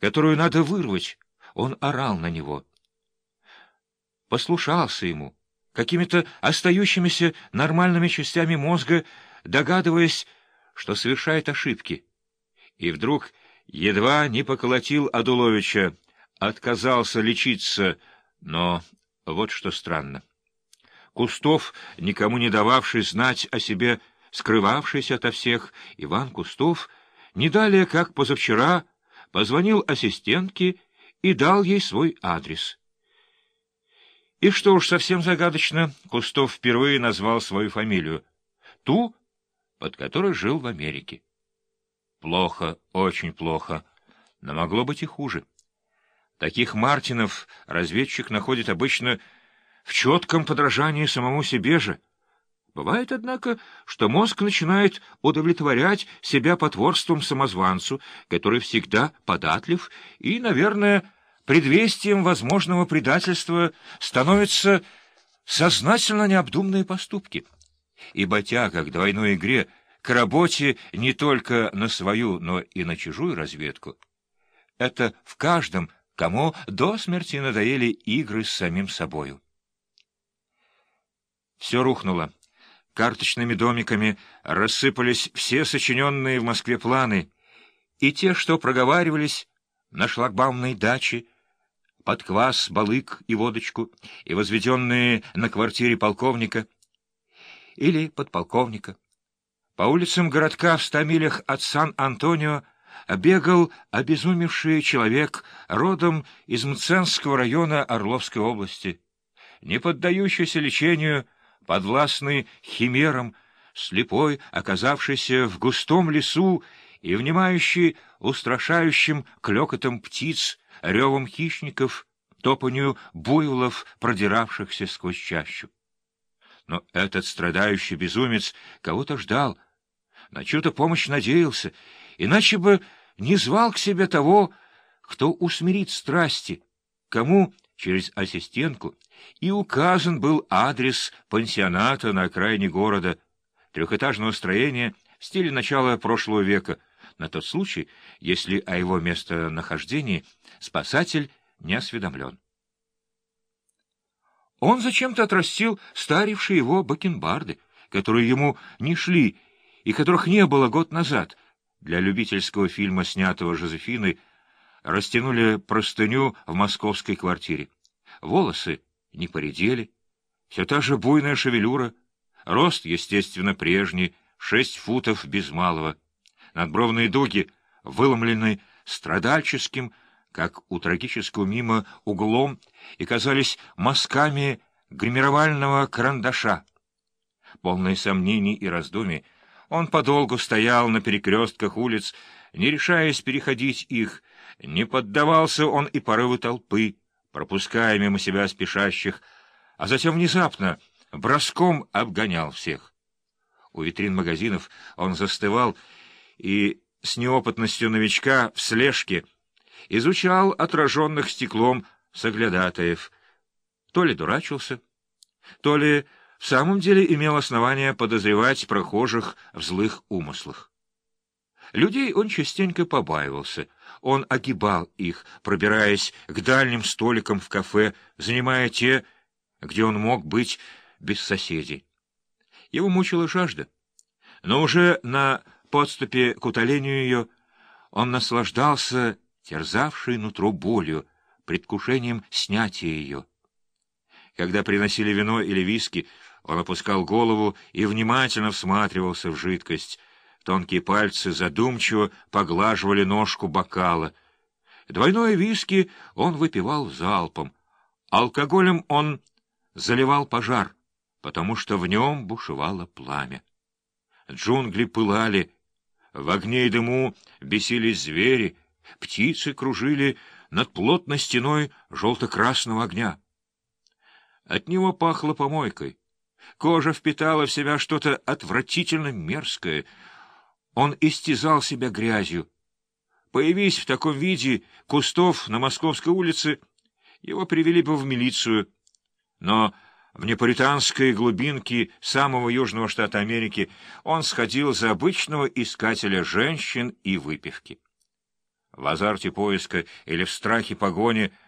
которую надо вырвать. Он орал на него. Послушался ему, какими-то остающимися нормальными частями мозга, догадываясь, что совершает ошибки. И вдруг едва не поколотил Адуловича, отказался лечиться, но вот что странно. Кустов, никому не дававший знать о себе, скрывавшийся ото всех, Иван Кустов, не далее, как позавчера, позвонил ассистентке и дал ей свой адрес. И что уж совсем загадочно, Кустов впервые назвал свою фамилию, ту, под которой жил в Америке. Плохо, очень плохо, но могло быть и хуже. Таких Мартинов разведчик находит обычно в четком подражании самому себе же. Бывает, однако, что мозг начинает удовлетворять себя потворством самозванцу, который всегда податлив и, наверное, предвестием возможного предательства становятся сознательно необдуманные поступки. Ибо тяга к двойной игре, к работе не только на свою, но и на чужую разведку — это в каждом, кому до смерти надоели игры с самим собою. Все рухнуло. Карточными домиками рассыпались все сочиненные в Москве планы, и те, что проговаривались на шлагбаумной даче, под квас, балык и водочку, и возведенные на квартире полковника или подполковника. По улицам городка в ста милях от Сан-Антонио бегал обезумевший человек родом из Мценского района Орловской области, не поддающийся лечению, подвластный химерам, слепой, оказавшийся в густом лесу и внимающий устрашающим клёкотом птиц, ревом хищников, топанью буйволов, продиравшихся сквозь чащу. Но этот страдающий безумец кого-то ждал, на чью-то помощь надеялся, иначе бы не звал к себе того, кто усмирит страсти, кому через ассистентку и указан был адрес пансионата на окраине города, трехэтажного строения в стиле начала прошлого века, на тот случай, если о его местонахождении спасатель не осведомлен. Он зачем-то отрастил старившие его бакенбарды, которые ему не шли и которых не было год назад. Для любительского фильма, снятого Жозефиной, растянули простыню в московской квартире. Волосы не поредели, все та же буйная шевелюра, рост, естественно, прежний, шесть футов без малого. Надбровные дуги выломлены страдальческим, как у трагического мимо, углом и казались мазками гримировального карандаша. Полные сомнений и раздумий, он подолгу стоял на перекрестках улиц, не решаясь переходить их, не поддавался он и порыву толпы, пропуская мимо себя спешащих, а затем внезапно броском обгонял всех. У витрин магазинов он застывал и с неопытностью новичка в слежке изучал отраженных стеклом соглядатаев. То ли дурачился, то ли в самом деле имел основания подозревать прохожих в злых умыслах. Людей он частенько побаивался. Он огибал их, пробираясь к дальним столикам в кафе, занимая те, где он мог быть без соседей. Его мучила жажда. Но уже на подступе к утолению ее он наслаждался терзавшей нутро болью, предвкушением снятия ее. Когда приносили вино или виски, он опускал голову и внимательно всматривался в жидкость. Тонкие пальцы задумчиво поглаживали ножку бокала. Двойное виски он выпивал залпом. Алкоголем он заливал пожар, потому что в нем бушевало пламя. Джунгли пылали, в огне и дыму бесились звери, птицы кружили над плотной стеной желто-красного огня. От него пахло помойкой. Кожа впитала в себя что-то отвратительно мерзкое. Он истязал себя грязью. Появись в таком виде кустов на Московской улице, его привели бы в милицию. Но в непаританской глубинке самого южного штата Америки он сходил за обычного искателя женщин и выпивки. В азарте поиска или в страхе погони —